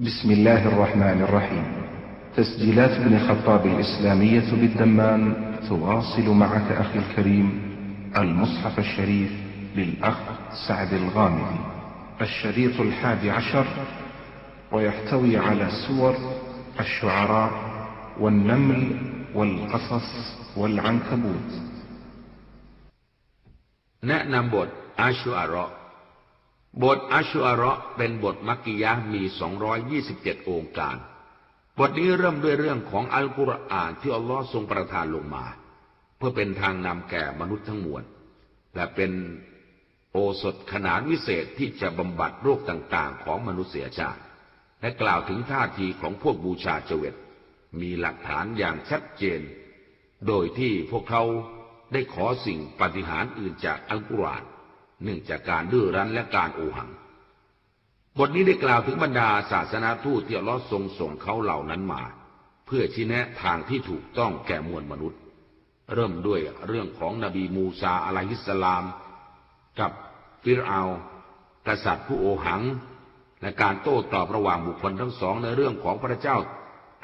بسم الله الرحمن الرحيم. تسجيلات ابن خطاب الإسلامية بالدمام تواصل معك أخي الكريم المصحف الشريف للأخ سعد الغامدي الشريط الحادي عشر ويحتوي على سور الشعراء والنمل والقصص والعنكبوت. نأنبوت الشعراء บทอาชูอาระห์บทอาชูอาระเป็นบทมักกิยะมี 227 องค์การ บทนี้เริ่มด้วยเรื่องของอัลกุรอานที่อัลลอฮ์ทรงประทานลงมา เพื่อเป็นทางนำแก่มนุษย์ทั้งมวล และเป็นโอสถขนานวิเศษที่จะบำบัดโรคต่างๆ ของมนุษยชาติ และกล่าวถึงท่าทีของพวกบูชาเจวิตมีหลักฐานอย่างชัดเจน โดยที่พวกเขาได้ขอสิ่งปฏิหารอื่นจากอัลกุรอาน เนื่องจากการดื้อรั้นและการโอหัง บทนี้ได้กล่าวถึงบรรดาศาสนาทูตที่อัลลอฮ์ทรงส่งเขาเหล่านั้นมา เพื่อชี้แนะทางที่ถูกต้องแก่มวลมนุษย์ เริ่มด้วยเรื่องของนบีมูซาอะลัยฮิสสลาม กับฟิรอากษัตริย์ผู้โอหัง และการโต้ตอบระหว่างบุคคลทั้งสองในเรื่องของพระเจ้า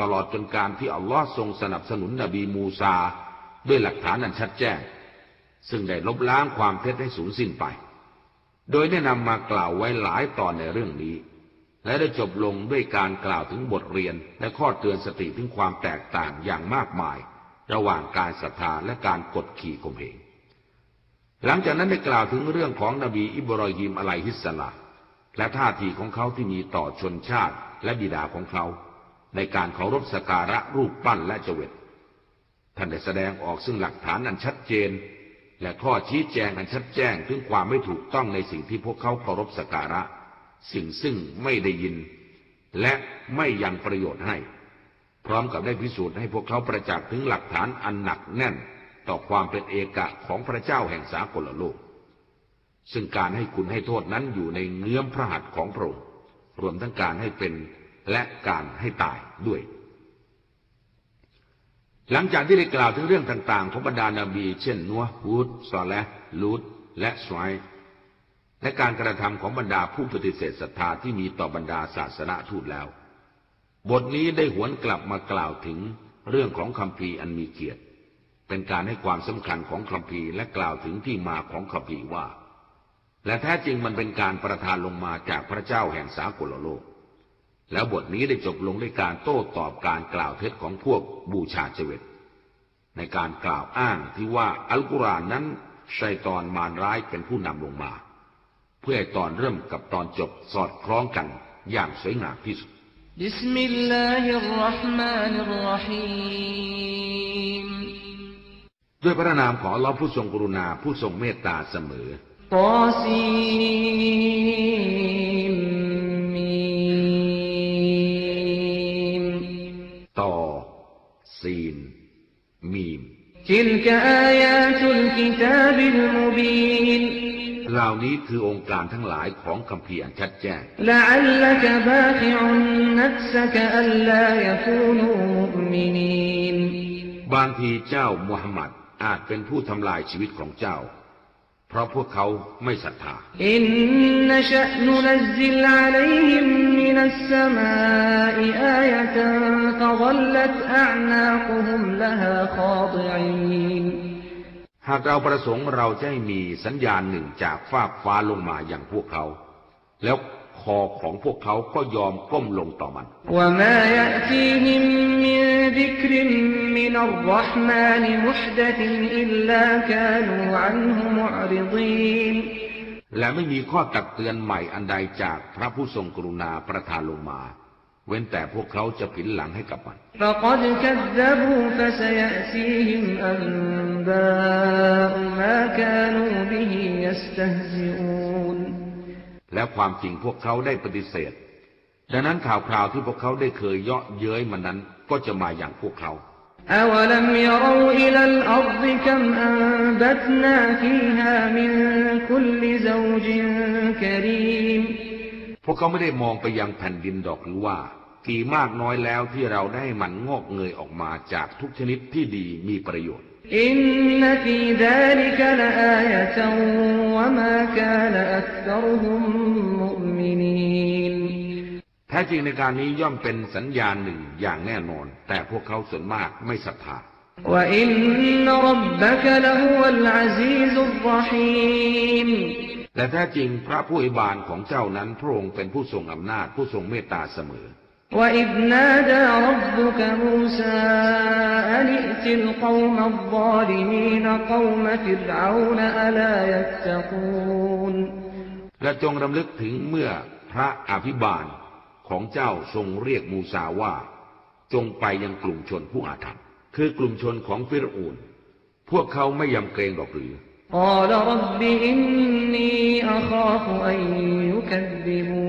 ตลอดจนการที่อัลลอฮ์ทรงสนับสนุนนบีมูซา ด้วยหลักฐานอันชัดแจ้ง ซึ่งได้ลบล้างความเท็จให้สูญสิ้นไป โดยได้นำมากล่าวไว้หลายตอนในเรื่องนี้ และได้จบลงด้วยการกล่าวถึงบทเรียนและข้อเตือนสติถึงความแตกต่างอย่างมากมาย ระหว่างการศรัทธาและการกดขี่ข่มเหงหลังจากนั้นได้กล่าวถึงเรื่องของนบีอิบรอฮิมอะลัยฮิสสลาและท่าทีของเขาที่มีต่อชนชาติและบิดาของเขา ในการเคารพสกการะรูปปั้นและเจวิตท่านได้แสดงออกซึ่งหลักฐานอันชัดเจน และข้อชี้แจงอันชัดแจ้งถึงความไม่ถูกต้องในสิ่งที่พวกเขาเคารพสักการะ สิ่งซึ่งไม่ได้ยิน และไม่ยังประโยชน์ให้ พร้อมกับได้พิสูจน์ให้พวกเขาประจักษ์ถึงหลักฐานอันหนักแน่น ต่อความเป็นเอกะของพระเจ้าแห่งสากลโลก ซึ่งการให้คุณให้โทษนั้นอยู่ในเงื้อมพระหัตถ์ของพระองค์รวมทั้งการให้เป็นและการให้ตายด้วย หลังจากที่ได้กล่าวถึงเรื่องต่างๆ ของบรรดานาบี เช่นนัวฮูดซอและลูดและสไยและการกระทำของบรรดาผู้ปฏิเสธศรัทธาที่มีต่อบรรดาศาสนาทูตแล้ว บทนี้ได้หวนกลับมากล่าวถึงเรื่องของคำพีอันมีเกียรติ เป็นการให้ความสำคัญของคัมภีร์และกล่าวถึงที่มาของคัมภีร์ว่า และแท้จริงมันเป็นการประทานลงมาจากพระเจ้าแห่งสากลโลก แล้วบทนี้ได้จบลงด้วยการโต้ตอบการกล่าวเท็จของพวกบูชาเจว็ดในการกล่าวอ้างที่ว่าอัลกุรอานนั้นชัยตอนมารร้ายเป็นผู้นำลงมา เพื่อให้ตอนเริ่มกับตอนจบสอดคล้องกันอย่างสวยงามที่สุดبسم الله الرحمن الرحيمมด้วยพระนามของอัลลอฮ์ผู้ทรงกรุณาผู้ทรงเมตตาเสมอطسم تلك آيات الكتاب المبينเหล่านี้คือโองการทั้งหลายของคัมภีร์อันชัดแจ้งบางทีเจ้ามุฮัมมัดอาจเป็นผู้ทำลายชีวิตของเจ้า เพราะพวกเขาไม่ศรัทธา อินนชะนุนซิลอะลัยฮิมมินัสสมาอิอายะตันฟะวัลลัตอานาคุฮุมละฮาคอดิอหากเราประสงค์เราจะให้มีสัญญาณหนึ่งจากฟากฟ้าลงมาอย่างพวกเขา แล้ว คอของพวกเขาก็ยอมก้มลงต่อมันและไม่มีข้อตักเตือนใหม่อันใดจากพระผู้ทรงกรุณาประทานลงมา เว้นแต่พวกเขาจะผินหลังให้กับมันฟ และความจริงพวกเขาได้ปฏิเสธ ดังนั้นข่าวคราวที่พวกเขาได้เคยเยาะเย้ยมันนั้นก็จะมาอย่างพวกเขา أولم يروا إلى الأرض كم أنبتنا فيها من كل زوج كريم พวกเขาไม่ได้มองไปยังแผ่นดินดอกหรือว่า กี่มากน้อยแล้วที่เราได้มันงอกเงยออกมาจากทุกชนิดที่ดีมีประโยชน์ อินนฟีดาลิกลาอายะตันวะมากานอักษรุฮุมมุอ์มินีนแท้จริงในการนี้ย่อมเป็นสัญญาณหนึ่งอย่างแน่นอน แต่พวกเขาส่วนมากไม่ศรัทธาและแท้จริงพระผู้อิบาลของเจ้านั้นพระองค์เป็นผู้ทรงอำนาจผู้ทรงเมตตาเสมอ وإذ نادى ربك موسى أن ائت القوم الظالمين قوم فرعون ألا يتقون และจงรำลึกถึงเมื่อพระอภิบาลของเจ้าทรงเรียกมูซาว่า จงไปยังกลุ่มชนผู้อาธรรม คือกลุ่มชนของฟิรอูนพวกเขาไม่ยำเกรงหรอกหรือ قال رب إني أخاف أن يكذبون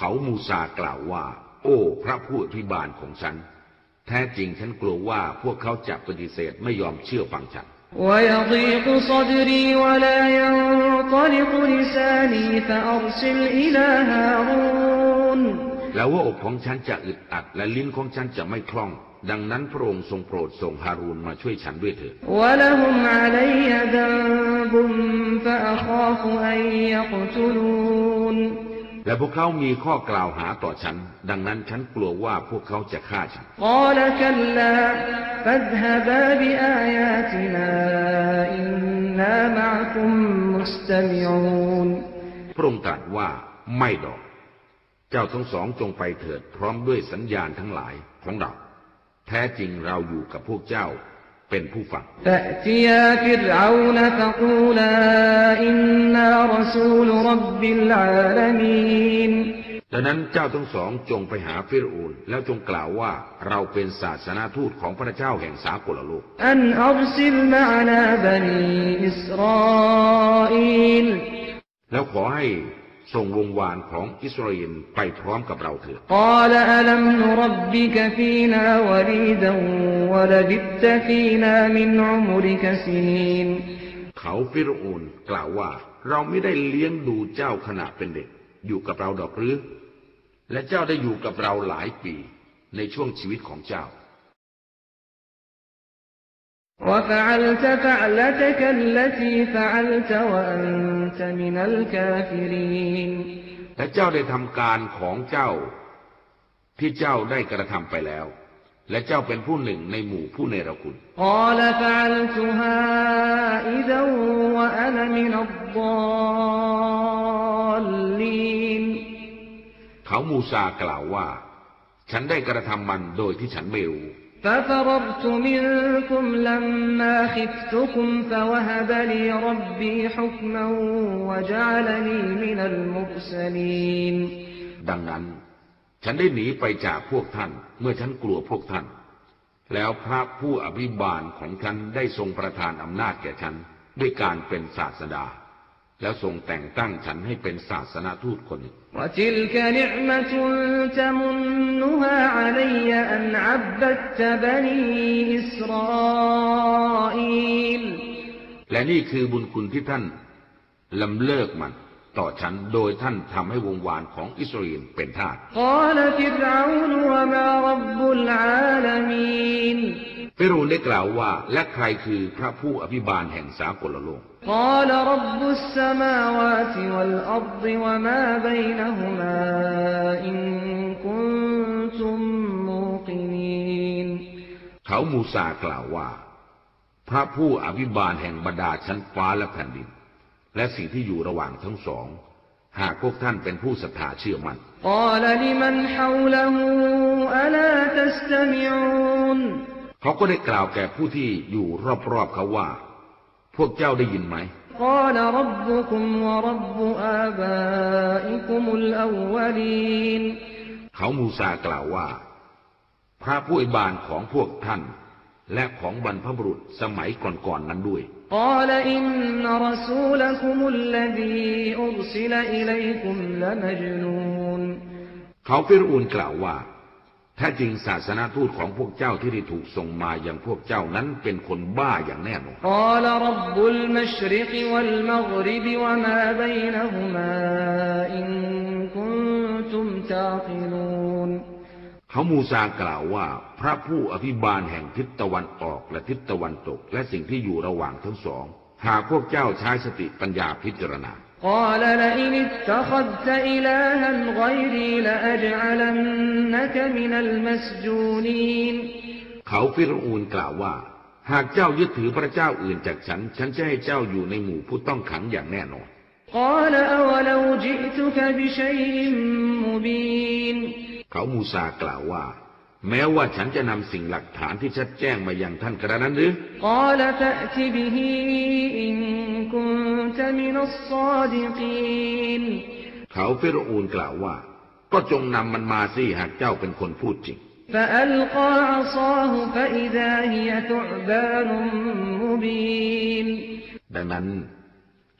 เขามูซากล่าวว่า โอ้ พระผู้อภิบาลของฉัน แท้จริงฉันกลัวว่าพวกเขาจะปฏิเสธไม่ยอมเชื่อฟังฉันแล้วว่าอกของฉันจะอึดอัด และลิ้นของฉันจะไม่คล่อง ดังนั้นพระองค์ทรงโปรดส่งฮารูนมาช่วยฉันด้วยเถิดและ และพวกเขามีข้อกล่าวหาต่อฉัน ดังนั้นฉันกลัวว่าพวกเขาจะฆ่าฉันพระองค์ตรัสว่าไม่ดอก เจ้าทั้งสองจงไปเถิดพร้อมด้วยสัญญาณทั้งหลายของเรา แท้จริงเราอยู่กับพวกเจ้า เป็นผู้ฟังดังนั้นเจ้าทั้งสองจงไปหาฟิรูนแล้วจงกล่าวว่าเราเป็นศาสนาทูตของพระเจ้าแห่งสากลโลกอันอับซิลมานาบนีอิสราเอลแล้วขอให้ ส่งวงวานของอิสราเอลไปพร้อมกับเราเถิด قال ألم نربك فينا وليدا ولبثت فينا من عمرك سنين เขาฟิรอูนกล่าวว่า เราไม่ได้เลี้ยงดูเจ้าขณะเป็นเด็ก อยู่กับเราดอกหรือ และเจ้าได้อยู่กับเราหลายปีในช่วงชีวิตของเจ้า وفعلت فعلتك التي فعلت وأنت ตมินัลกาฟิรีนและเจ้าได้ทำการของเจ้า ที่เจ้าได้กระทำไปแล้ว และเจ้าเป็นผู้หนึ่งในหมู่ผู้เนรคุณเขามูซากล่าวว่า ฉันได้กระทำมันโดยที่ฉันไม่รู้ ففررت منكم لما خفتكم فوهب لي ربي حكما وجعلني من المرسلين ดังนั้น ฉันได้หนีไปจากพวกท่าน เมื่อฉันกลัวพวกท่าน แล้วพระผู้อภิบาลของฉันได้ทรงประทานอำนาจแก่ฉัน ด้วยการเป็นศาสดา แล้วทรงแต่งตั้งฉันให้เป็นศาสนาทูตคนหนึ่งและนี่คือบุญคุณที่ท่านลำเลิกมัน ต่อฉันโดยท่านทำให้วงวานของอิสราเอลเป็นทาสฟิรูนได้กล่าวว่าและใครคือพระผู้อภิบาลแห่งสากลโลกฟาล่ารับที่สทวทัวและทัวและทัววาในคุณตัมมูรีนเขามูซากล่าวว่า พระผู้อภิบาลแห่งบรรดาชั้นฟ้าและแผ่นดิน และสิ่งที่อยู่ระหว่างทั้งสอง หากพวกท่านเป็นผู้ศรัทธาเชื่อมัน่นเขาก็ได้กล่าวแก่ผู้ที่อยู่รอบๆเขาว่า พวกเจ้าได้ยินไหมเขามูซากล่าวว่า พระผู้อิบานของพวกท่าน และของบรรพบุรุษสมัยก่อนๆนนั้นด้วย قال إن رسولكم الذي أرسل إليكم لمجنون เขาฟิรอูนกล่าวว่าถ้าจริงศาสนาทูตของพวกเจ้าที่ได้ถูกส่งมาอย่างพวกเจ้านั้นเป็นคนบ้าอย่างแน่นอน قال ขามูซากล่าวว่าพระผู้อภิบาลแห่งทิศตะวันออกและทิศตะวันตก และสิ่งที่อยู่ระหว่างทั้งสอง หากพวกเจ้าใช้สติปัญญาพิจารณาเขาฟิรูนกล่าวว่า หากเจ้ายึดถือพระเจ้าอื่นจากฉัน ฉันจะให้เจ้าอยู่ในหมู่ผู้ต้องขังอย่างแน่นอน เขามูซากล่าวว่า แม้ว่าฉันจะนำสิ่งหลักฐานที่ชัดแจ้งมาอย่างท่านกระนั้นหรือเขาเฟรอูนกล่าวว่า ก็จงนำมันมาสิหากเจ้าเป็นคนพูดจริงดังนั้น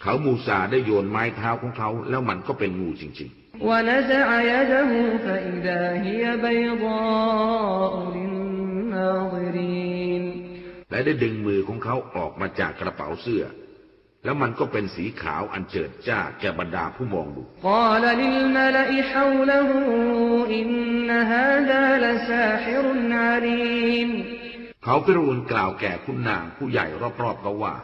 เขามูซาได้โยนไม้เท้าของเขาแล้วมันก็เป็นงูจริง ๆ ونزع يده فإذا هي بيضاء للناظرين ๆ และได้ดึงมือของเขาออกมาจากกระเป๋าเสื้อ แล้วมันก็เป็นสีขาวอันเจิดจ้าแก่บรรดาผู้มองดู قال للملأ حوله إن هذا لساحر عليم เขาฟิรอูนกล่าวแก่คุณนางผู้ใหญ่รอบๆเขาว่า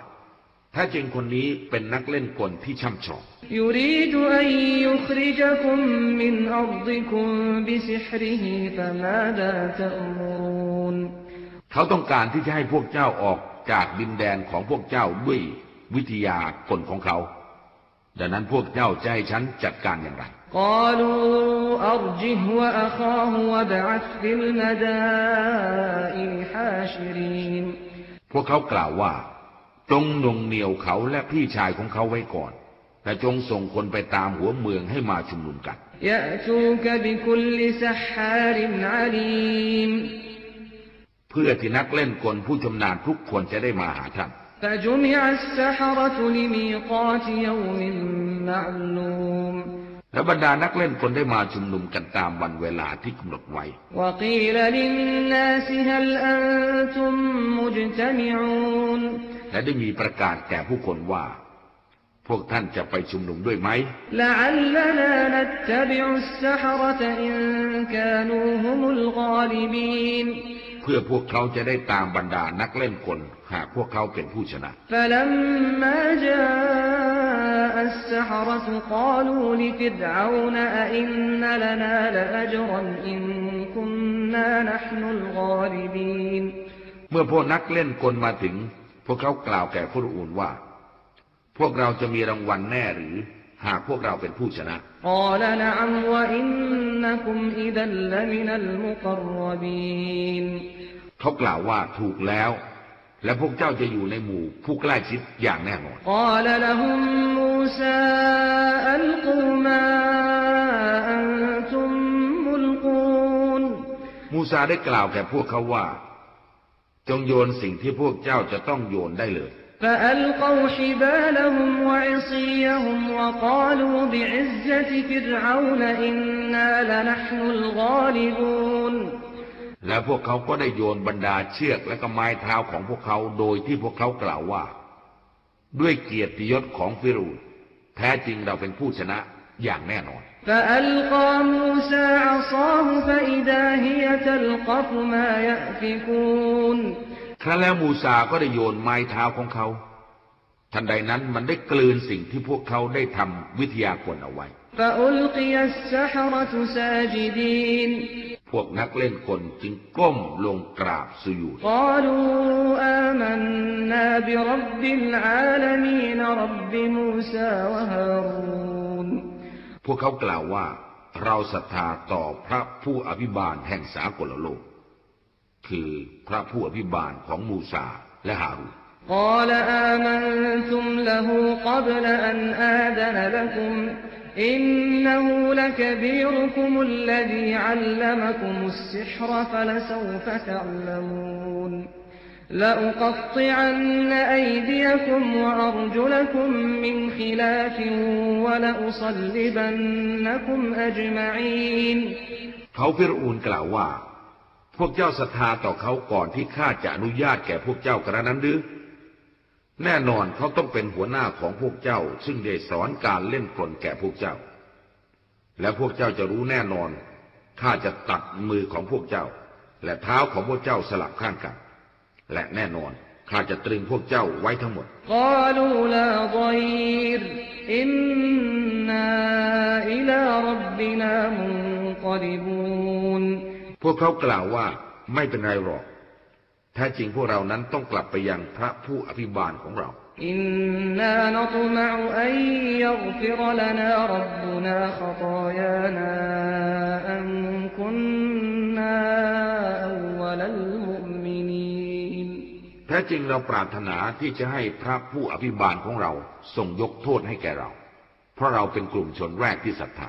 ถ้าจริงคนนี้เป็นนักเล่นกลที่ช่ำชองเขาต้องการที่จะให้พวกเจ้าออกจากดินแดนของพวกเจ้าด้วยวิทยากลของเขา ดังนั้นพวกเจ้าจะให้ฉันจัดการอย่างไรพวกเขากล่าวว่า จงนงเหนียวเขาและพี่ชายของเขาไว้ก่อน แต่จงส่งคนไปตามหัวเมืองให้มาชุมนุมกันเพื่อที่นักเล่นกลผู้ชำนาญทุกคนจะได้มาหาท่านและบรรดานักเล่นกลได้มาชุมนุมกันตามวันเวลาที่กำหนดไว้และ และได้มีประกาศแก่ผู้คนว่า พวกท่านจะไปชุมนุมด้วยไหมเพื่อพวกเขาจะได้ตามบรรดานักเล่นกลหากพวกเขาเป็นผู้ชนะเมื่อพวกนักเล่นกลมาถึง พวกเขากล่าวแก่ผู้รูอื่นว่า พวกเราจะมีรางวัลแน่หรือ หากพวกเราเป็นผู้ชนะเขากล่าวว่าถูกแล้ว และพวกเจ้าจะอยู่ในหมู่ผู้ใกล้ชิดอย่างแน่นอนมูซาได้กล่าวแก่พวกเขาว่า จงโยนสิ่งที่พวกเจ้าจะต้องโยนได้เลย فألقوا حبالهم وعصيهم وقالوا بعزة فرعون إنا لنحن الغالبون และพวกเขาก็ได้โยนบรรดาเชือกและก็ไม้เท้าของพวกเขาโดยที่พวกเขากล่าวว่า ด้วยเกียรติยศของฟิรูนแท้จริงเราเป็นผู้ชนะอย่างแน่นอน فألقى موسى عصاه فإذا هي تلقف ما يأفكون ครั้นแล้วมูซาก็ได้โยนไม้เท้าของเขา ทันใดนั้นมันได้กลืนสิ่งที่พวกเขาได้ทำวิทยากลเอาไว้ فألقي السحرة ساجدين พวกนักเล่นกลจึงก้มลงกราบสุญูด قالوا آمنا พวกเขากล่าวว่า เราศรัทธาต่อพระผู้อภิบาลแห่งสากลโลก คือพระผู้อภิบาลของมูซาและฮารูน قال آمنتم له قبل أن آذن لكم إنه لكبيركم الذي علمكم السحر فلسوف تعلمون لأقطعن أيديكم وأرجلكم من خلاف ولأصلبنكم أجمعين เขาฟิรอูนกล่าวว่า พวกเจ้าศรัทธาต่อเขาก่อนที่ข้าจะอนุญาตแก่พวกเจ้ากระนั้นหรือ แน่นอนเขาต้องเป็นหัวหน้าของพวกเจ้า ซึ่งได้สอนการเล่นกลแก่พวกเจ้า และพวกเจ้าจะรู้แน่นอนข้าจะตัดมือของพวกเจ้า และเท้าของพวกเจ้าสลับข้างกัน และแน่นอนข้าจะตรึงพวกเจ้าไว้ทั้งหมด พวกเขากล่าวว่าไม่เป็นไรหรอก แท้จริงพวกเรานั้นต้องกลับไปยังพระผู้อภิบาลของเรา อินนานัตมะอัยยกฟิรลนารับบุนาขตายานาอัน แท้จริงเราปรารถนาที่จะให้พระผู้อภิบาลของเราทรงยกโทษให้แก่เรา เพราะเราเป็นกลุ่มชนแรกที่ศรัทธา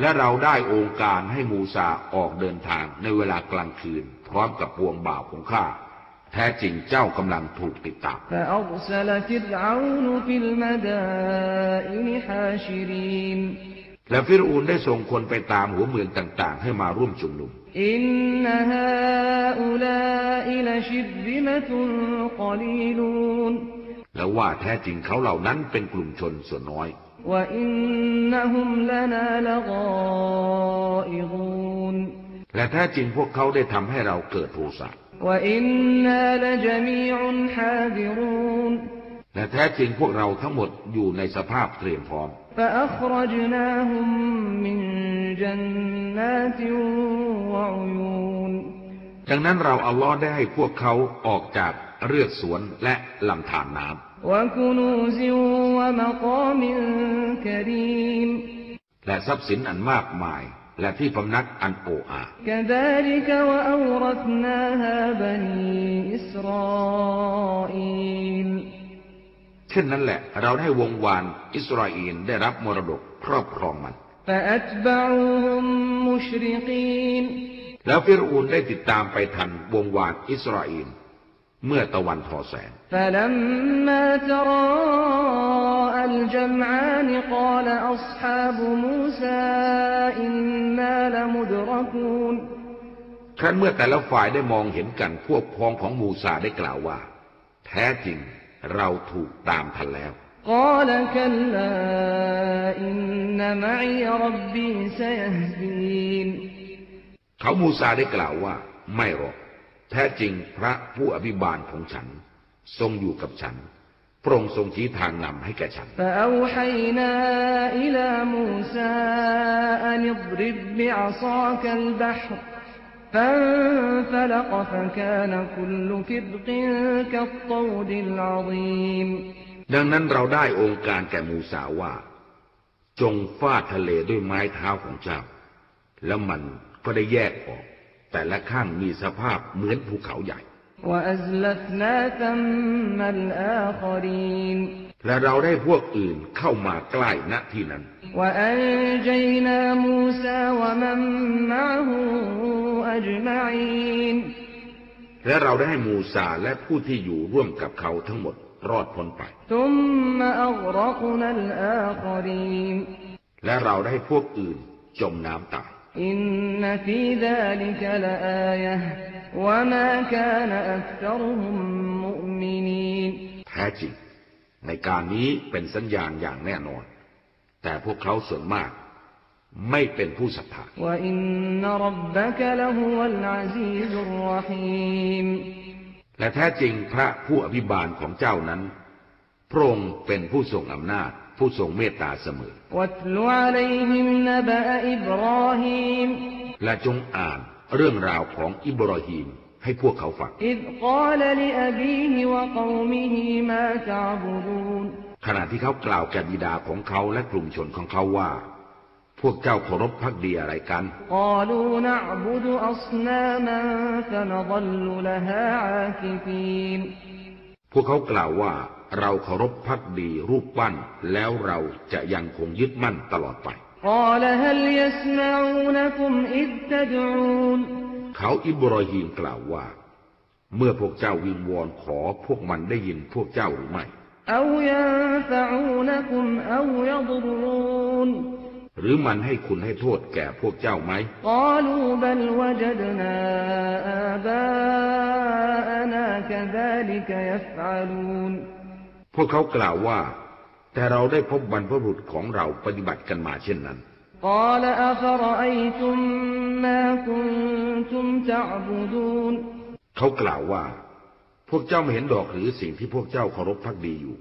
และเราได้องค์การให้มูซาออกเดินทางในเวลากลางคืน พร้อมกับพวงบ่าวของข้า แท้จริงเจ้ากำลังถูกติดตามและฟิรูนได้ส่งคนไปตามหัวเมืองต่างๆ ให้มาร่วมชุมนุมแล้วว่าแท้จริงเขาเหล่านั้นเป็นกลุ่มชนส่วนน้อยและอินนฮุมลนาลกออิรูน และแท้จริงพวกเขาได้ทำให้เราเกิดโทสะและแท้จริงพวกเราทั้งหมดอยู่ในสภาพเตรียมพร้อม ดังนั้นเราอัลลอฮ์ได้ให้พวกเขาออกจากเรือกสวนและลำธารน้ำและทรัพย์สินอันมากมาย และที่พำนักอันโอ้อาเช่นนั้นแหละ เราได้วงวานอิสราเอลได้รับมรดกครอบครองมันแล้วฟิรูนได้ติดตามไปทันวงวานอิสราเอล เมื่อตะวันพอแสงครั้นเมื่อแต่ละฝ่ายได้มองเห็นกันพวกพ้องของมูซาได้กล่าวว่า แท้จริงเราถูกตามทันแล้ว เขามูซาได้กล่าวว่า ไม่หรอก แท้จริงพระผู้อภิบาลของฉัน ทรงอยู่กับฉัน พระองค์ทรงชี้ทางนำให้แก่ฉันดังนั้นเราได้องค์การแก่มูสาว่า จงฟาดทะเลด้วยไม้เท้าของเจ้า แล้วมันก็ได้แยกออก แต่ละข้างมีสภาพเหมือนภูเขาใหญ่ และเราได้พวกอื่นเข้ามาใกล้ณที่นั้น และเราได้ให้มูซาและผู้ที่อยู่ร่วมกับเขาทั้งหมดรอดพ้นไป และเราได้พวกอื่นจมน้ำตาย อินนฟีซาลิกะลาอายะวะมากานอักษรุมมุมินีนแท้จริง ในการนี้เป็นสัญญาณอย่างแน่นอน แต่พวกเขาส่วนมากไม่เป็นผู้ศรัทธาและแท้จริงพระผู้อภิบาลของเจ้านั้น พระองค์เป็นผู้ทรงอำนาจ ผู้ทรงเมตตาเสมอ และจงอ่านเรื่องราวของอิบรอฮีมให้พวกเขาฟังขณะที่เขากล่าวแก่บิดาของเขาและกลุ่มชนของเขาว่า พวกเจ้าเคารพพักดีอะไรกันพวกเขากล่าวว่า เราเคารพพักดีรูปปั้น แล้วเราจะยังคงยึดมั่นตลอดไป เขาอิบรอฮีมกล่าวว่า เมื่อพวกเจ้าวิงวอนขอพวกมันได้ยินพวกเจ้าหรือไม่หรือมันให้คุณให้โทษแก่พวกเจ้าไหม พวกเขากล่าวว่า แต่เราได้พบบรรพบุรุษของเราปฏิบัติกันมาเช่นนั้นเขากล่าวว่า พวกเจ้าไม่เห็นดอกหรือสิ่งที่พวกเจ้าเคารพพักดีอยู่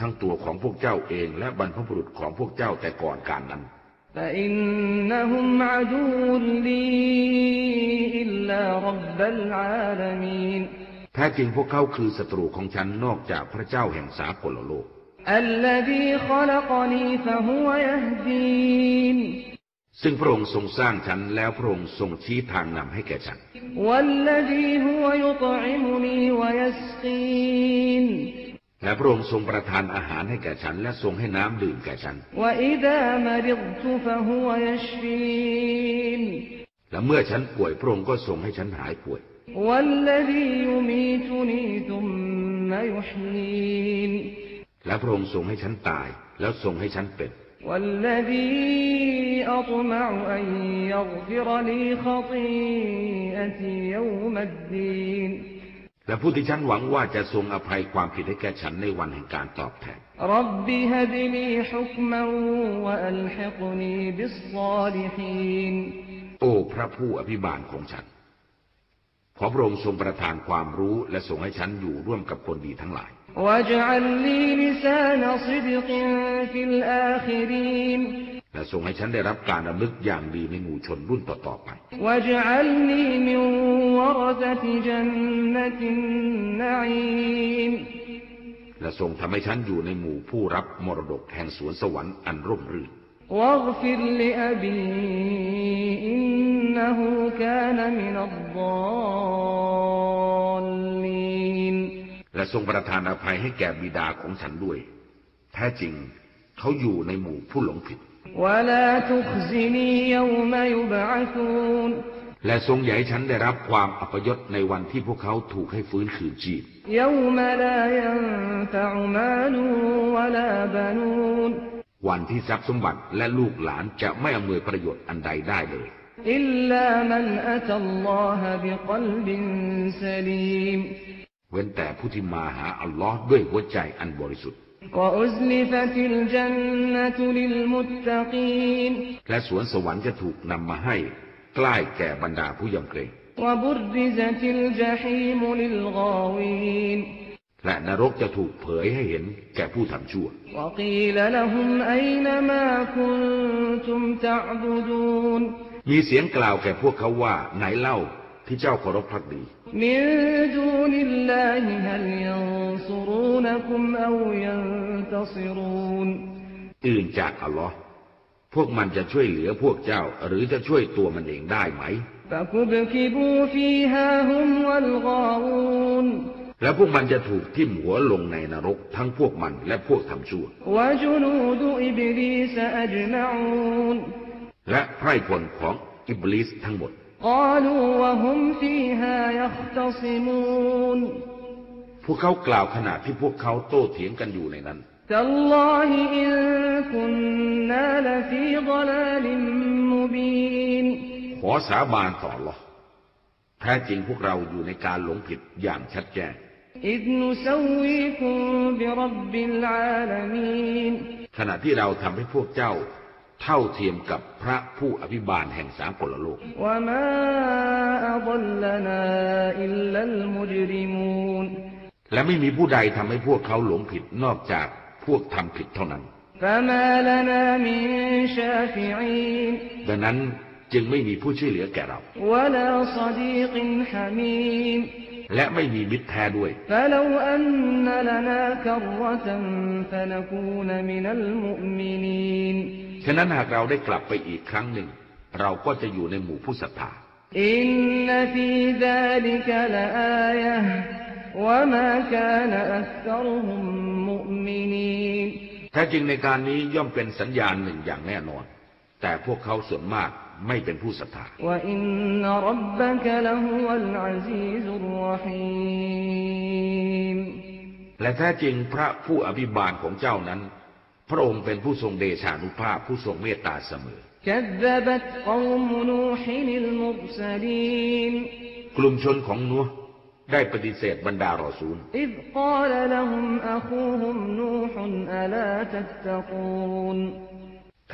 ทั้งตัวของพวกเจ้าเองและบรรพบุรุษของพวกเจ้าแต่ก่อนการนั้น فإنهم عدو لي إلا رب العالمين แท้จริงพวกเขาคือศัตรูของฉันนอกจากพระเจ้าแห่งสากลโลก الذي خلقني فهو يهدين ซึ่งพระองค์ทรงสร้างฉันแล้วพระองค์ทรงชี้ทางนำให้แก่ฉัน والذي هو يطعمني ويسقين และพระองค์ทรงประทานอาหารให้แก่ฉัน และทรงให้น้ำดื่มแก่ฉัน และเมื่อฉันป่วยพระองค์ก็ทรงให้ฉันหายป่วย และพระองค์ทรงให้ฉันตาย แล้วทรงให้ฉันเป็น และ และผู้ที่ฉันหวังว่าจะทรงอภัยความผิดให้แก่ฉันในวันแห่งการตอบแทนโอ้พระผู้อภิบาลของฉัน ขอพระองค์ทรงประทานความรู้และทรงให้ฉันอยู่ร่วมกับคนดีทั้งหลายและ และทรงให้ฉันได้รับการดำลึกอย่างดีในหมู่ชนรุ่นต่อๆไป และทรงทำให้ฉันอยู่ในหมู่ผู้รับมรดกแห่งสวนสวรรค์อันร่มรื่นและทรงประทานอภัยให้แก่บิดาของฉันด้วย แท้จริง เขาอยู่ในหมู่ผู้หลงผิด ولا تخزني يوم يبعثون และทรงอย่าให้ฉันได้รับความอัปยศในวันที่พวกเขาถูกให้ฟื้นคืนชีพ يوم لا ينفع مال ولا بنون วันที่ทรัพย์สมบัติและลูกหลานจะไม่อำนวยประโยชน์อันใดได้เลย إلا من أتى الله بقلب سليم เว้นแต่ผู้ที่มาหาอัลลอฮ์ด้วยหัวใจอันบริสุทธิ์ وأزلفت الجنة للمتقين และสวนสวรรค์จะถูกนำมาให้ ใกล้แก่บรรดาผู้ยำเกรงและนรกจะถูกเผยให้เห็นแก่ผู้ทำชั่ว มีเสียงกล่าวแก่พวกเขาว่าไหนเล่าที่เจ้าเคารพพักดีมินดูนิลลาฮิฮัลยันซุร ينصرونكم أو ينتصرون อื่นจากอัลลอฮ์พวกมันจะช่วยเหลือพวกเจ้า หรือจะช่วยตัวมันเองได้ไหม فكبكبوا فيها هم والغاوون และพวกมันจะถูกทิ่มหัวลงในนรกทั้งพวกมันและพวกทำชั่ว وجنود إبليس أجمعون และไพร่พลของอิบลิสทั้งหมด พวกเขากล่าวขณะที่พวกเขาโต้เถียงกันอยู่ในนั้น ขอสาบานต่อหรอแท้จริงพวกเราอยู่ในการหลงผิดอย่างชัดแจ้งขณะที่เราทำให้พวกเจ้าเท่าเทียมกับพระผู้อภิบาลแห่งสากลโลก วะมาอัลลนาอิลลัลมุจริมูน และไม่มีผู้ใดทำให้พวกเขาหลงผิดนอกจากพวกทำผิดเท่านั้น ดังนั้นจึงไม่มีผู้ช่วยเหลือแก่เรา และไม่มีมิตรแท้ด้วย ฉะนั้นหากเราได้กลับไปอีกครั้งหนึ่ง เราก็จะอยู่ในหมู่ผู้ศรัทธาอินนฟีซาลิกละอายะ وما كان أكثرهم مؤمنين แท้จริงในการนี้ย่อมเป็นสัญญาณหนึ่งอย่างแน่นอน แต่พวกเขาส่วนมากไม่เป็นผู้ศรัทธา وإن ربك لهو العزيز الرحيم และแท้จริงพระผู้อภิบาลของเจ้านั้น พระองค์เป็นผู้ทรงเดชานุภาพผู้ทรงเมตตาเสมอ كذبت قوم نوح المرسلين กลุ่มชนของนัว ได้ปฏิเสธบรรดารอซูล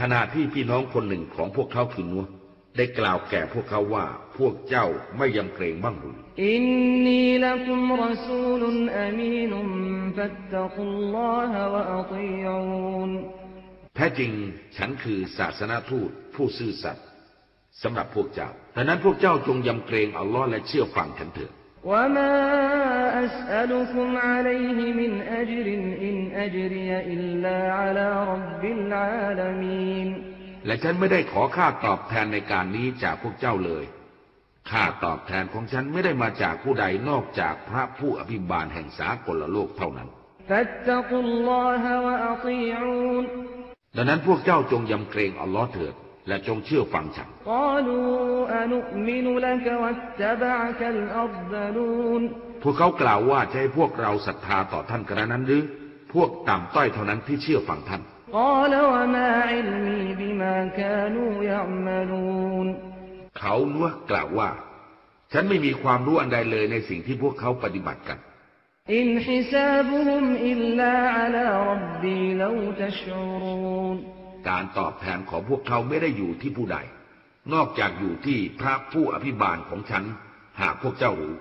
ขณะที่พี่น้องคนหนึ่งของพวกเขาคือนัวได้กล่าวแก่พวกเขาว่าพวกเจ้าไม่ยำเกรงบ้างหรืออินนีลักุมรสูลอามีนุมฟัตตกุลลอฮวะอติยูนแท้จริงฉันคือศาสนาทูตผู้ซื่อสัตย์สำหรับพวกเจ้าดังนั้นพวกเจ้าจงยำเกรงอัลลอฮ์และเชื่อฟังฉันเถิด وما أسألكم عليه من أجر إن أجري إلا على رب العالمين และฉันไม่ได้ขอค่าตอบแทนในการนี้จากพวกเจ้าเลย ค่าตอบแทนของฉันไม่ได้มาจากผู้ใดนอกจากพระผู้อภิบาลแห่งสากลโลกเท่านั้น فاتقوا الله وأطيعون ดังนั้นพวกเจ้าจงยำเกรงอัลลอฮ์เถิด และจงเชื่อฟังฉัน พวกเขากล่าวว่าจะให้พวกเราศรัทธาต่อท่านกระนั้นหรือ พวกต่ำต้อยเท่านั้นที่เชื่อฟังท่าน เขาเมื่อกล่าวว่า ฉันไม่มีความรู้อันใดเลยในสิ่งที่พวกเขาปฏิบัติกัน อินฮิซาบุฮุมอิลลาอัลารับบีลาวตชอูรูน การตอบแทนของพวกเขาไม่ได้อยู่ที่ผู้ใด นอกจากอยู่ที่พระผู้อภิบาลของฉัน หากพวกเจ้ารู้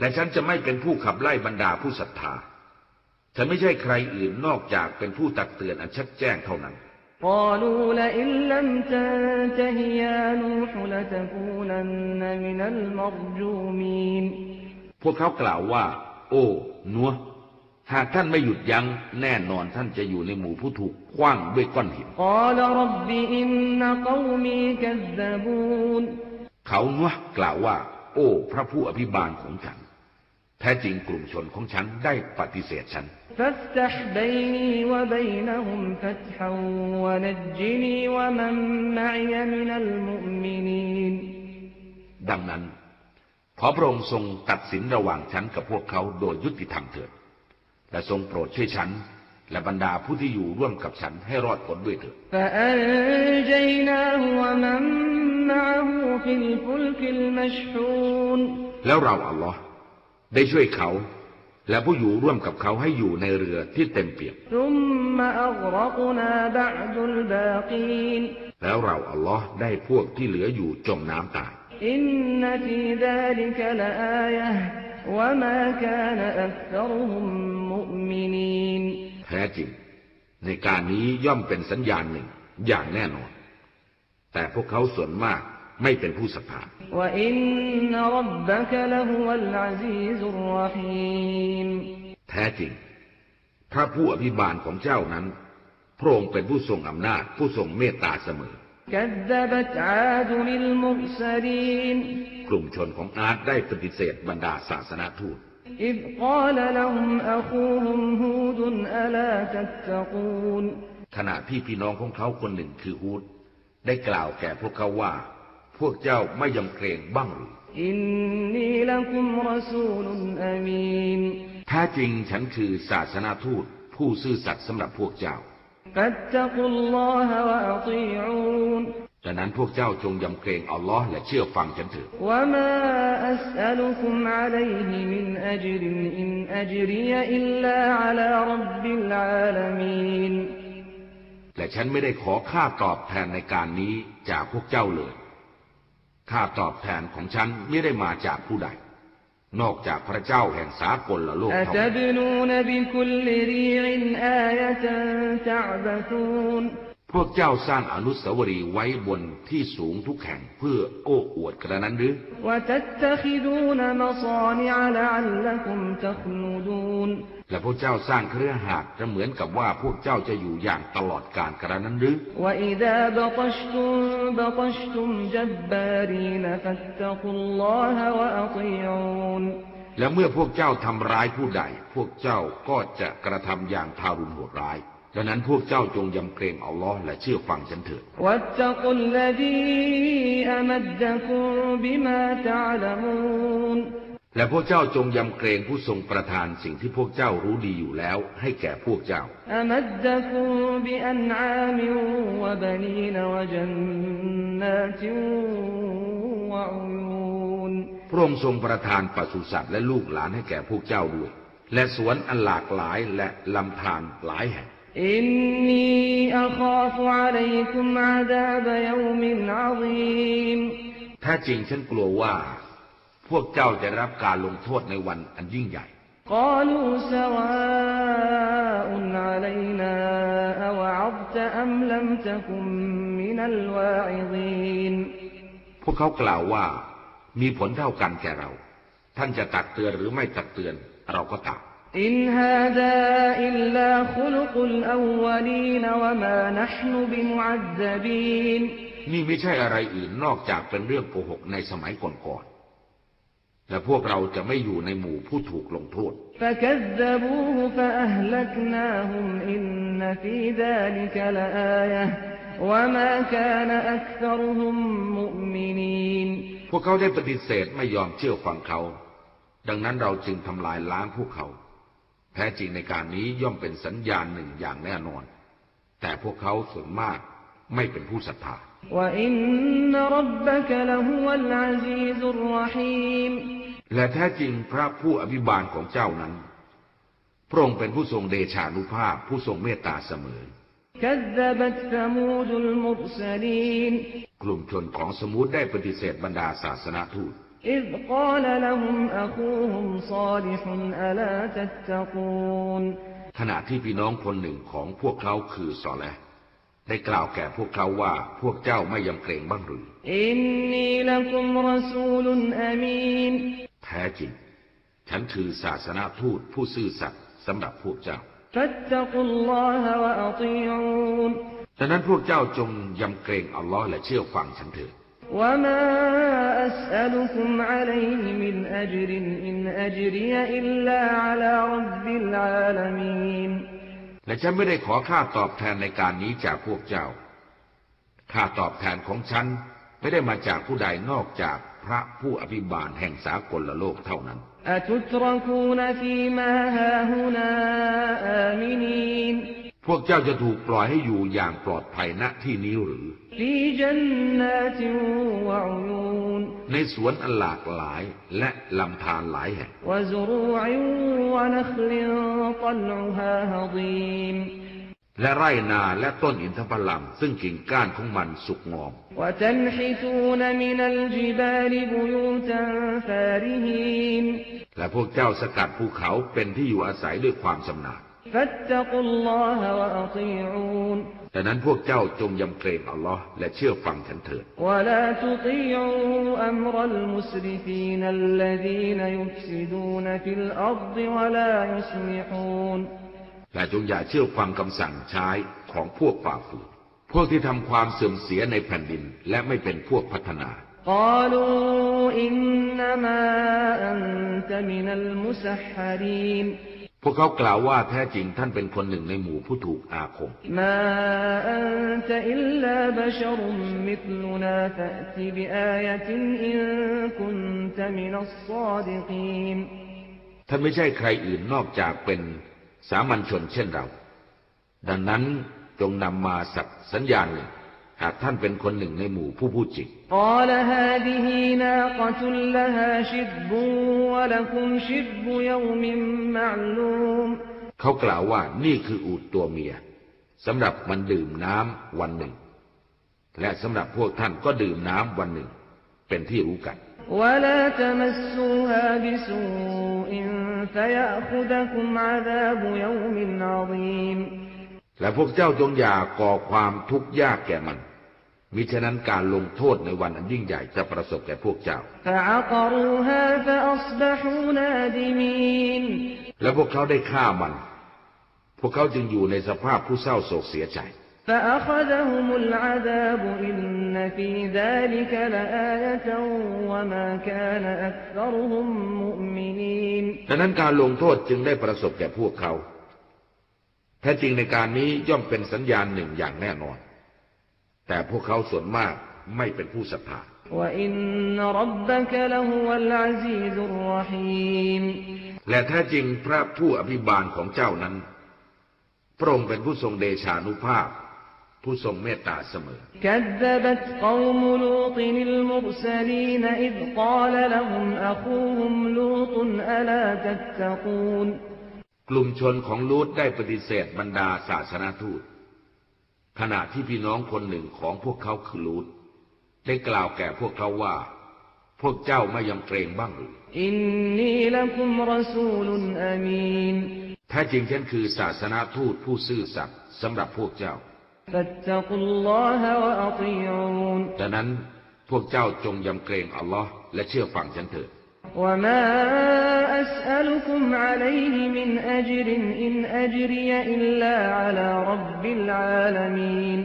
และฉันจะไม่เป็นผู้ขับไล่บรรดาผู้ศรัทธา ฉันไม่ใช่ใครอื่นนอกจากเป็นผู้ตักเตือนอันชัดแจ้งเท่านั้น قالوا لئن لم تنته يا نوح لتكونن من المرجومين พวกเขากล่าวว่า โอ้นัวหากท่านไม่หยุดยัง้งแน่นอนท่านจะอยู่ในหมู่ผู้ถูกคว้างด้วยก้อนหิน قال رب إن قومي كذبون เขานัวกล่าวว่า โอ้ พระผู้อภิบาลของฉัน แท้จริงกลุ่มชนของฉันได้ปฏิเสธฉัน فافتح بيني وبينهم فتحا ونجني ومن معي من المؤمنين ดังนั้น ขอพระองค์ทรงตัดสินระหว่างฉันกับพวกเขาโดยยุติธรรมเถิด และทรงโปรดช่วยฉัน และบรรดาผู้ที่อยู่ร่วมกับฉันให้รอดพ้นด้วยเถิด فأنجيناه ومن معه في الفلك المشحون แล้วเราอัลลอฮ์ได้ช่วยเขา และผู้อยู่ร่วมกับเขาให้อยู่ในเรือที่เต็มเปี่ยมแล้วเราอัลลอฮ์ได้พวกที่เหลืออยู่จมน้ำตายอินนฟีดาลิกลาอายะวะมากานอักรหุมมุมินีนแท้จริง ในการนี้ย่อมเป็นสัญญาณหนึ่งอย่างแน่นอน แต่พวกเขาส่วนมาก ไม่เป็นผู้ศรัทธา وإن ربك لهو العزيز الرحيم แท้จริง พระผู้อภิบาลของเจ้านั้น พระองค์เป็นผู้ทรงอำนาจ ผู้ทรงเมตตาเสมอ كذبت عاد المرسلين กลุ่มชนของอาร์ตได้ปฏิเสธบรรดาศาสนาทูต إذ قال لهم أخوهم هود ألا تتقون ขณะที่พี่น้องของเขาคนหนึ่งคือฮูด ได้กล่าวแก่พวกเขาว่า พวกเจ้าไม่ยำเกรงบ้างหรืออินนีละกุมรสูลุนอามีนแท้จริงฉันคือศาสนาทูตผู้ซื่อสัตย์สำหรับพวกเจ้าฟัตตะกุลลอฮวะอติอูนดังนั้นพวกเจ้าจงยำเกรงอัลลอฮ์และเชื่อฟังฉันเถิดและฉันไม่ได้ขอค่าตอบแทนในการนี้จากพวกเจ้าเลย ค่าตอบแทนของฉันไม่ได้มาจากผู้ใด นอกจากพระเจ้าแห่งสากลละโลกเท่านั้น พวกเจ้าสร้างอนุสาวรีย์ไว้บนที่สูงทุกแห่งเพื่อโอ้อวดกระนั้นหรือและพวกเจ้าสร้างเครือหักจะเหมือนกับว่าพวกเจ้าจะอยู่อย่างตลอดกาลกระนั้นหรือและเมื่อพวกเจ้าทำร้ายผู้ใด พวกเจ้าก็จะกระทำอย่างทารุณโหดร้าย ดังนั้นพวกเจ้าจงยำเกรงอัลลอฮ์และเชื่อฟังฉันเถิดและพวกเจ้าจงยำเกรงผู้ทรงประทานสิ่งที่พวกเจ้ารู้ดีอยู่แล้ว ให้แก่พวกเจ้า พระองค์ทรงประทานปศุสัตว์และลูกหลานให้แก่พวกเจ้าด้วย และสวนอันหลากหลายและลำธารหลายแห่ง إني أخاف عليكم عذاب يوم عظيم แท้จริงฉันกลัวว่า พวกเจ้าจะรับการลงโทษในวันอันยิ่งใหญ่ قالوا سواء علينا أوعظت أم لم تكن من الواعظين พวกเขากล่าวว่า มีผลเท่ากันแก่เรา ท่านจะตักเตือนหรือไม่ตักเตือน เราก็ตาม إن هذا إلا خلق الأولين وما نحن بمعذبين นี่ไม่ใช่อะไรอื่นนอกจากเป็นเรื่องโกหกในสมัยก่อนๆ และพวกเราจะไม่อยู่ในหมู่ผู้ถูกลงโทษ فكذبوه فأهلكناهم إن في ذلك لآية وما كان أكثرهم مؤمنين พวกเขาได้ปฏิเสธไม่ยอมเชื่อฟังเขา ดังนั้นเราจึงทำลายล้างพวกเขา แท้จริงในการนี้ย่อมเป็นสัญญาณหนึ่งอย่างแน่นอน แต่พวกเขาส่วนมากไม่เป็นผู้ศรัทธาและแท้จริงพระผู้อภิบาลของเจ้านั้น พระองค์เป็นผู้ทรงเดชานุภาพผู้ทรงเมตตาเสมอกลุ่มชนของสมุดได้ปฏิเสธบรรดาศาสนาทูต إذ قال لهم أخوهم صالح ألا تتقون ขณะที่พี่น้องคนหนึ่งของพวกเขาคือซอแลห์ได้กล่าวแก่พวกเขาว่าพวกเจ้าไม่ยำเกรงบ้างหรือ إني لكم رسول أمين แท้จริง ฉันคือศาสนาทูตผู้ซื่อสัตย์สำหรับพวกเจ้า فاتقوا الله وأطيعون ดังนั้นพวกเจ้าจงยำเกรงอัลลอฮ์และเชื่อฟังฉันเถิด وما أسألكم عليه من أجر إن أجري إلا على رب العالمين และฉันไม่ได้ขอค่าตอบแทนในการนี้จากพวกเจ้า ค่าตอบแทนของฉันไม่ได้มาจากผู้ใดนอกจากพระผู้อภิบาลแห่งสากลโลกเท่านั้น أتتركون فيما هاهنا آمنين พวกเจ้าจะถูกปล่อยให้อยู่อย่างปลอดภัยณที่นี้หรือ ในสวนอันหลากหลายและลำธารหลายแห่ง และไร่นาและต้นอินทผลัมซึ่งกิ่งก้านของมันสุกงอม และพวกเจ้าสกัดภูเขาเป็นที่อยู่อาศัยด้วยความชำนาญ ดังนั้นพวกเจ้าจงยำเกรงอัลลอฮ์และเชื่อฟังฉันเถิด และจงอย่าเชื่อฟังคำสั่งใช้ของพวกฝ่าฝืน พวกที่ทำความเสื่อมเสียในแผ่นดินและไม่เป็นพวกพัฒนาอินนามะอันตะมินัลมุสฮัรีน พวกเขากล่าวว่าแท้จริงท่านเป็นคนหนึ่งในหมู่ผู้ถูกอาคมท่านไม่ใช่ใครอื่นนอกจากเป็นสามัญชนเช่นเรา ดังนั้นจงนำมาสักสัญญาณหนึ่ง หากท่านเป็นคนหนึ่งในหมู่ผู้พูดจริงเขากล่าวว่านี่คืออูดตัวเมียสำหรับมันดื่มน้ำวันหนึ่ง และสำหรับพวกท่านก็ดื่มน้ำวันหนึ่ง เป็นที่รู้กันและพวกเจ้าจงอย่าก่อความทุกข์ยากแก่มัน มิฉะนั้นการลงโทษในวันอันยิ่งใหญ่จะประสบแก่พวกเจ้า และพวกเขาได้ฆ่ามัน พวกเขาจึงอยู่ในสภาพผู้เศร้าโศกเสียใจ ดังนั้นการลงโทษจึงได้ประสบแก่พวกเขา แท้จริงในการนี้ย่อมเป็นสัญญาณหนึ่งอย่างแน่นอน แต่พวกเขาส่วนมากไม่เป็นผู้ศรัทธา وإن ربك لهو العزيز الرحيم และแท้จริงพระผู้อภิบาลของเจ้านั้น พระองค์เป็นผู้ทรงเดชานุภาพ ผู้ทรงเมตตาเสมอ كذبت قوم لوط المرسلين إذ قال لهم أخوهم لوط ألا تتقون กลุ่มชนของลูตได้ปฏิเสธบรรดาศาสนาทูต ขณะที่พี่น้องคนหนึ่งของพวกเขาคือลูตได้กล่าวแก่พวกเขาว่า พวกเจ้าไม่ยำเกรงบ้างหรืออินนีละคุมรสูลุนอามีนแท้จริงฉันคือศาสนาทูตผู้ซื่อสัตย์สำหรับพวกเจ้าดังนั้นพวกเจ้าจงยำเกรงอัลลอฮ์และเชื่อฟังฉันเถิด وما أسألكم عليه من أجر إن أجري إلا على رب العالمين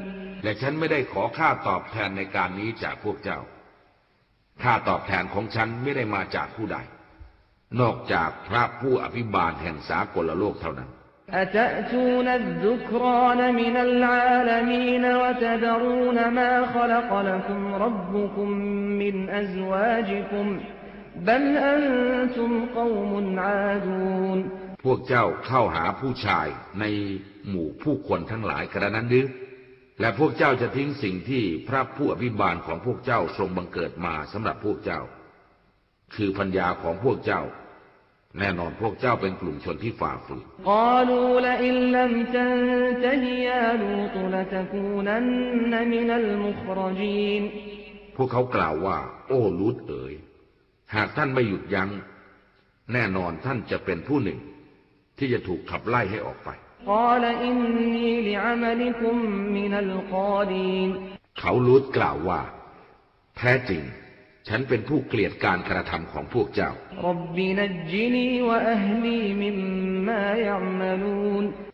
และฉันไม่ได้ขอค่าตอบแทนในการนี้จากพวกเจ้า ค่าตอบแทนของฉันไม่ได้มาจากผู้ใด นอกจากพระผู้อภิบาลแห่งสากลโลกเท่านั้น أتأتون الذكران من العالمين وتذرون ما خلق لكم ربكم من أزواجكم พวกเจ้าเข้าหาผู้ชายในหมู่ผู้คนทั้งหลายกระนั้นหรือและพวกเจ้าจะทิ้งสิ่งที่พระผู้อภิบาลของพวกเจ้าทรงบังเกิดมาสำหรับพวกเจ้า คือพัญญาของพวกเจ้า แน่นอนพวกเจ้าเป็นกลุ่มชนที่ฝ่าฝืนพวกเขากล่าวว่า โอ้ลูตเอ๋ย หากท่านไม่หยุดยัง้ง แน่นอนท่านจะเป็นผู้หนึ่ง ที่จะถูกขับไล่ให้ออกไป เขาลูดกล่าวว่า แท้จริง ฉันเป็นผู้เกลียดการกระทำของพวกเจ้า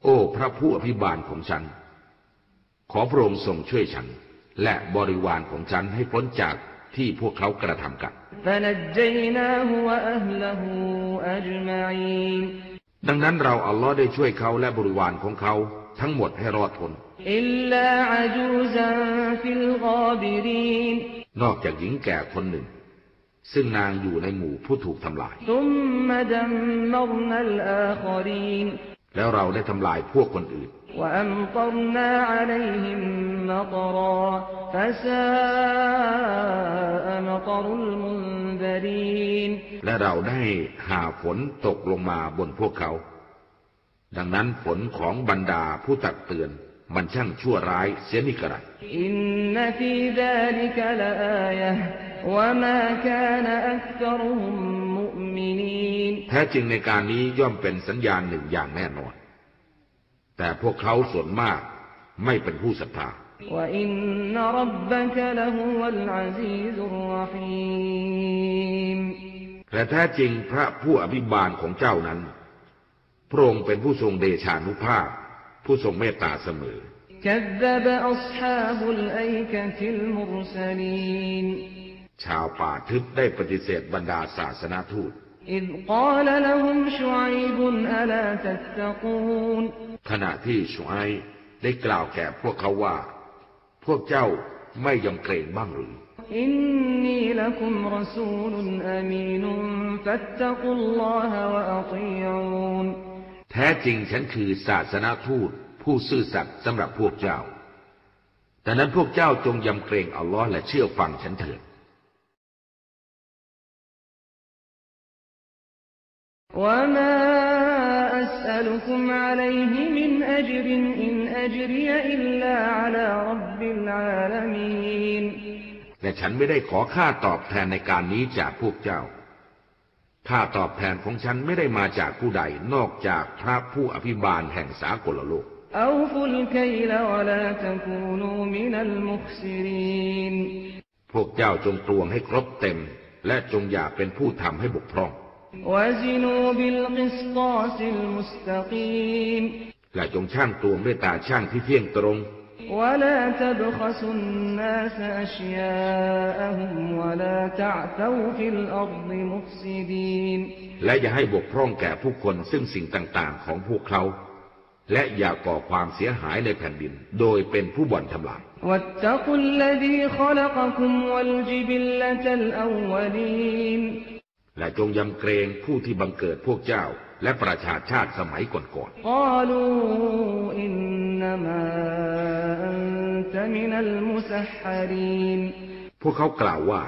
โอ้พระผู้อภิบาลของฉัน ขอพระองค์ทรงช่วยฉัน และบริวารของฉันให้พ้นจาก ที่พวกเขากระทำกัน ดังนั้นเราอัลลอฮ์ได้ช่วยเขาและบริวารของเขาทั้งหมดให้รอดพ้นนอกจากหญิงแก่คนหนึ่ง ซึ่งนางอยู่ในหมู่ผู้ถูกทำลาย แล้วเราได้ทำลายพวกคนอื่น และเราได้หาฝนตกลงมาบนพวกเขา ดังนั้นฝนของบรรดาผู้ตักเตือนมันช่างชั่วร้ายเสียมิกระอินนฟีดาลิกละอายะวะมาคานอักษรุม แท้จริงในการนี้ย่อมเป็นสัญญาณหนึ่งอย่างแน่นอน แต่พวกเขาส่วนมากไม่เป็นผู้ศรัทธาและแท้จริงพระผู้อภิบาลของเจ้านั้น พระองค์เป็นผู้ทรงเดชานุภาพ ผู้ทรงเมตตาเสมอชาวป่าทึบได้ปฏิเสธบรรดาศาสนาทูต إذ قال لهم شعيب ألا تتقون ขณะที่ชุไอได้กล่าวแก่พวกเขาว่า พวกเจ้าไม่ยำเกรงบ้างหรือ إني لكم رسول أمين فاتقوا الله وأطيعون แท้จริงฉันคือศาสนาทูต ผู้ซื่อสัตย์สำหรับพวกเจ้า แต่นั้นพวกเจ้าจงยำเกรงอัลลอฮ์และเชื่อฟังฉันเถิด وما أسألكم عليه من أجر إن أجري إلا على رب العالمين และฉันไม่ได้ขอค่าตอบแทนในการนี้จากพวกเจ้า ค่าตอบแทนของฉันไม่ได้มาจากผู้ใดนอกจากพระผู้อภิบาลแห่งสากลโลก أوفوا الكيل ولا تكونوا من المخسرين พวกเจ้าจงตวงให้ครบเต็ม และจงอย่าเป็นผู้ทำให้บกพร่อง وزنوا بالقسطاس المستقيم และจงช่างตวงด้วยตาช่างที่เที่ยงตรง ولا تبخسوا الناس أشياءهم ولا تعثوا في الأرض مفسدين และอย่าให้บกพร่องแก่ผู้คนซึ่งสิ่งต่างๆ ของพวกเขา และอย่าก่อความเสียหายในแผ่นดิน โดยเป็นผู้บ่อนทำลาย واتقوا الذي خلقكم والجبلة الأولين และจงยำเกรงผู้ที่บังเกิดพวกเจ้า และประชาชาติสมัยก่อนๆพวกเขากล่าวว่า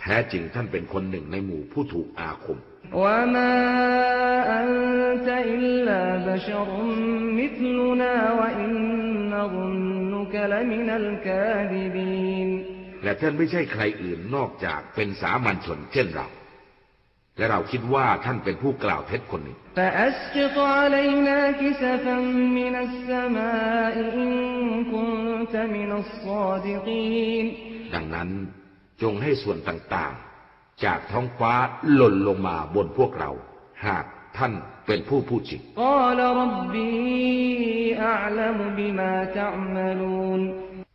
แท้จริงท่านเป็นคนหนึ่งในหมู่ผู้ถูกอาคมและท่านไม่ใช่ใครอื่นนอกจากเป็นสามัญชนเช่นเรา และเราคิดว่าท่านเป็นผู้กล่าวเท็จคนหนึ่งดังนั้นจงให้ส่วนต่างๆ จากท้องฟ้าหล่นลงมาบนพวกเรา หากท่านเป็นผู้พูดจริง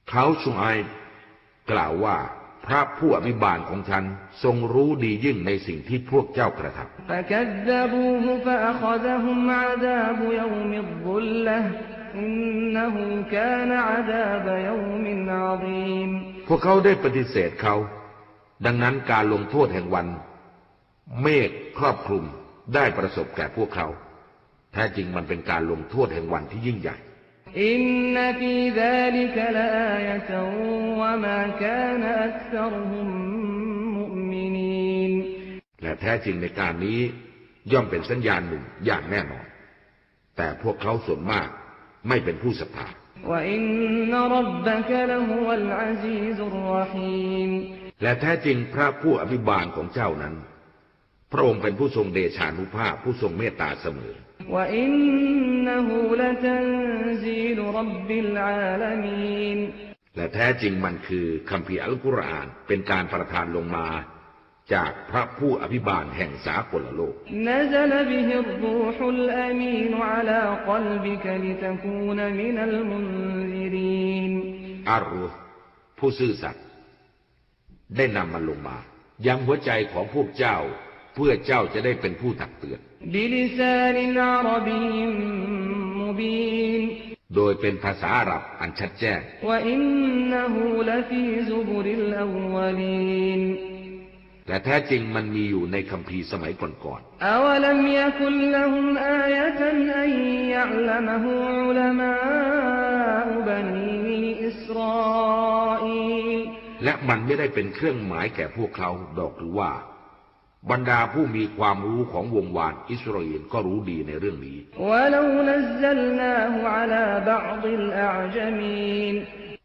เขาชุงไอกล่าวว่า พระผู้อภิบาลของฉันทรงรู้ดียิ่งในสิ่งที่พวกเจ้ากระทำพวกเขาได้ปฏิเสธเขา ดังนั้นการลงโทษแห่งวัน เมฆครอบคลุมได้ประสบแก่พวกเขา แท้จริงมันเป็นการลงโทษแห่งวันที่ยิ่งใหญ่ อินนฟีซาลิกลาอายะตวะมากานอักษรฮุมมุมินีนและแท้จริงในการนี้ย่อมเป็นสัญญาณหนึ่งอย่างแน่นอน แต่พวกเขาส่วนมากไม่เป็นผู้ศรัทธาและแท้จริงพระผู้อภิบาลของเจ้านั้น พระองค์เป็นผู้ทรงเดชานุภาพผู้ทรงเมตตาเสมอ และแท้จริงมันคือคำพีอัลกุรอานเป็นการประทานลงมา จากพระผู้อภิบาลแห่งสากลโลก อารุผู้ซื่อสัตย์ได้นำมันลงมา ยังหัวใจของพวกเจ้าเพื่อเจ้าจะได้เป็นผู้ตักเตือน بلسان عربي مبين โดยเป็นภาษาอาหรับอันชัดแจ้ง وإنه لفي زبر الأولين และแท้จริงมันมีอยู่ในคัมภีร์สมัยก่อน أولم يكن لهم آية أن يعلمه علماء بني إسرائيل ๆ และมันไม่ได้เป็นเครื่องหมายแก่พวกเขาดอกหรือว่า บรรดาผู้มีความรู้ของวงวานอิสราเอลก็รู้ดีในเรื่องนี้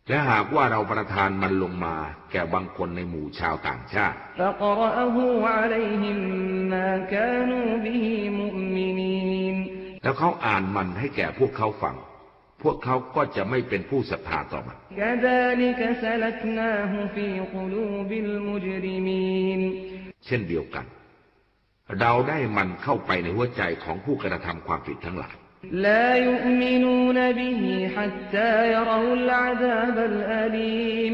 และหากว่าเราประทานมันลงมา แก่บางคนในหมู่ชาวต่างชาติ แล้วเขาอ่านมันให้แก่พวกเขาฟัง พวกเขาก็จะไม่เป็นผู้ศรัทธาต่อมัน كذلك سلكناه في قلوب المجرمين เช่นเดียวกัน เราได้มันเข้าไปในหัวใจของผู้กระทำความผิดทั้งหลาย لا يؤمنون به حتى يروا العذاب الأليم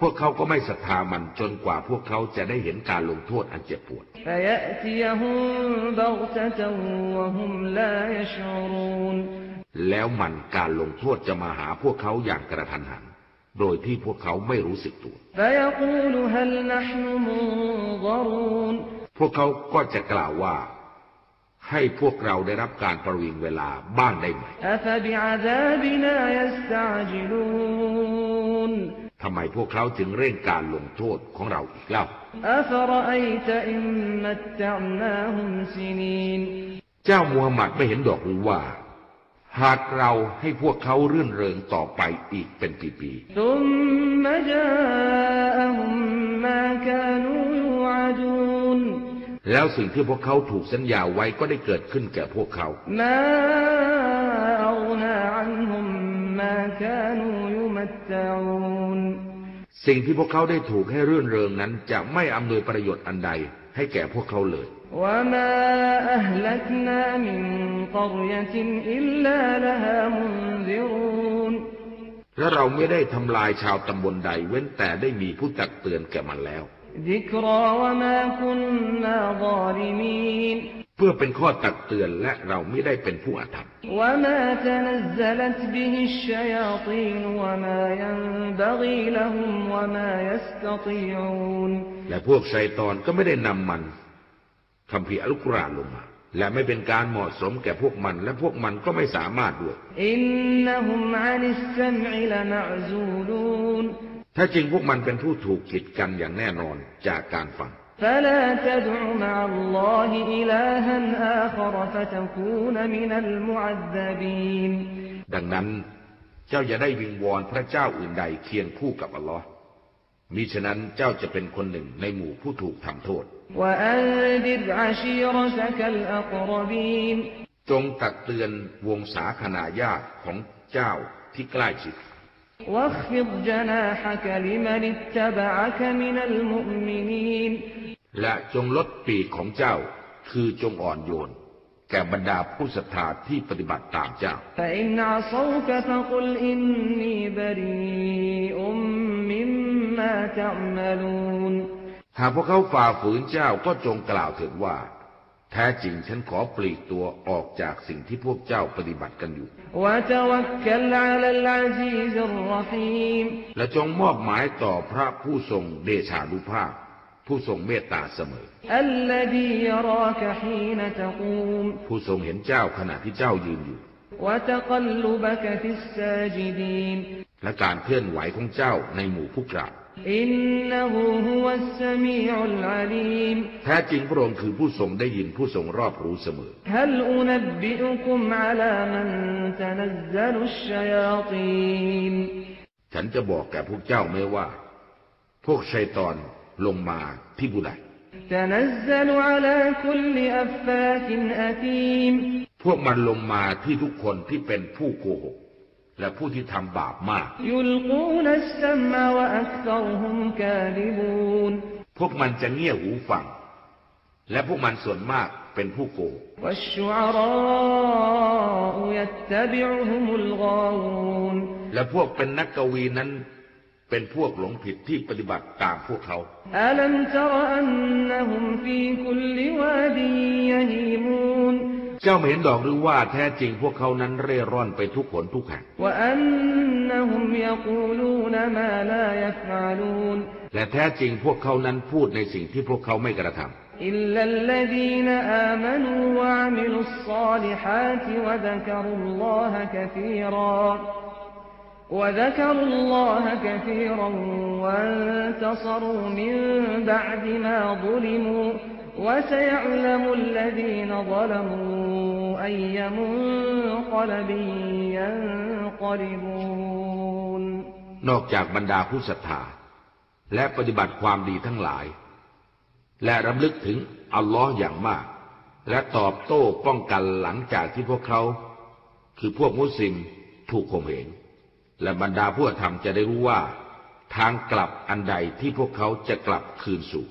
พวกเขาก็ไม่ศรัทธามันจนกว่าพวกเขาจะได้เห็นการลงโทษอันเจ็บปวด فيأتيهم بغتة وهم لا يشعرون แล้วมันการลงโทษจะมาหาพวกเขาอย่างกระทันหัน โดยที่พวกเขาไม่รู้สึกตัว พวกเขาก็จะกล่าวว่า ให้พวกเราได้รับการประวิงเวลาบ้างได้ไหมทำไมพวกเขาถึงเร่งการลงโทษของเราอีกเล่า เจ้ามูฮัมหมัดไม่เห็นดอกหรือว่า หากเราให้พวกเขาเรื่นเริงต่อไปอีกเป็นปีๆแล้วสิ่งที่พวกเขาถูกสัญญาไว้ก็ได้เกิดขึ้นแก่พวกเขา สิ่งที่พวกเขาได้ถูกให้เรื่นเริงนั้นจะไม่อำนวยประโยชน์อันใด ให้แก่พวกเขาเลยและเราไม่ได้ทำลายชาวตำบลใดเว้นแต่ได้มีผู้ตักเตือนแก่มันแล้ว พื่อเป็นข้อตักเตือนและเราไม่ได้เป็นผู้อาธรรมและพวกชัยตอนก็ไม่ได้นำมันคำพีอัลกุรอานลงมา และไม่เป็นการเหมาะสมแก่พวกมัน และพวกมันก็ไม่สามารถด้วยถ้าจริงพวกมันเป็นผู้ถูกขิดกันอย่างแน่นอนจากการฟัง فلا تدع مع الله إلها آخر فتكون من المعذبين ดังนั้นเจ้าอย่าได้วิงวอนพระเจ้าอื่นใดเคียงคู่กับอัลลอฮ์มิฉะนั้นเจ้าจะเป็นคนหนึ่งในหมู่ผู้ถูกทำโทษ وأنذر عشيرتك الأقربين จงตักเตือนวงศาคณาญาติของเจ้าที่ใกล้ชิด และจงลดปีกของเจ้า คือจงอ่อนโยน แก่บรรดาผู้ศรัทธาที่ปฏิบัติตามเจ้า หากพวกเขาฝ่าฝืนเจ้าก็จงกล่าวถึงว่า แท้จริงฉันขอปลีกตัวออกจากสิ่งที่พวกเจ้าปฏิบัติกันอยู่ และจงมอบหมายต่อพระผู้ทรงเดชานุภาพ ผู้ทรงเมตตาเสมอ ผู้ทรงเห็นเจ้าขณะที่เจ้ายืนอยู่ และการเคลื่อนไหวของเจ้าในหมู่ผู้กราบ แท้จริงพระองค์คือผู้ทรงได้ยินผู้ทรงรอบรู้เสมอฮัลอุนบบิอุคุมอาลามันตะนัซซลุชยาตีนฉันจะบอกแก่พวกเจ้าไม่ว่า พวกชัยตอนลงมาที่บุไลพวกมันลงมาที่ทุกคนที่เป็นผู้โกหก และผู้ที่ทำบาปมาก พวกมันจะเงี่ยหูฟัง และพวกมันส่วนมากเป็นผู้โกงและพวกเป็นนักกวีนั้นเป็นพวกหลงผิดที่ปฏิบัติตามพวกเขาอัลัมตรอันนหุมฟีคุลลิวาดียะฮีมู เจ้าไม่เห็นดอกหรือว่าแท้จริงพวกเขานั้นเร่ร่อนไปทุกขนทุกแห่ง وأنهم يقولون ما لا يفعلون และแท้จริงพวกเขานั้นพูดในสิ่งที่พวกเขาไม่กระทำ إلا الذين آمنوا وعملوا الصالحات وذكروا الله كثيرا وذكروا الله كثيرا وانتصروا من بعد ما ظلموا وسيعلم الذين ظلموا أي منقلب ينقلبون นอกจากบรรดาผู้ศรัทธา และปฏิบัติความดีทั้งหลาย และรำลึกถึงอัลลอฮ์อย่างมาก และตอบโต้ป้องกันหลังจากที่พวกเขา คือพวกมุสลิมถูกข่มเหงและบรรดาผู้ธรรมจะได้รู้ว่า ทางกลับอันใดที่พวกเขาจะกลับคืนสู่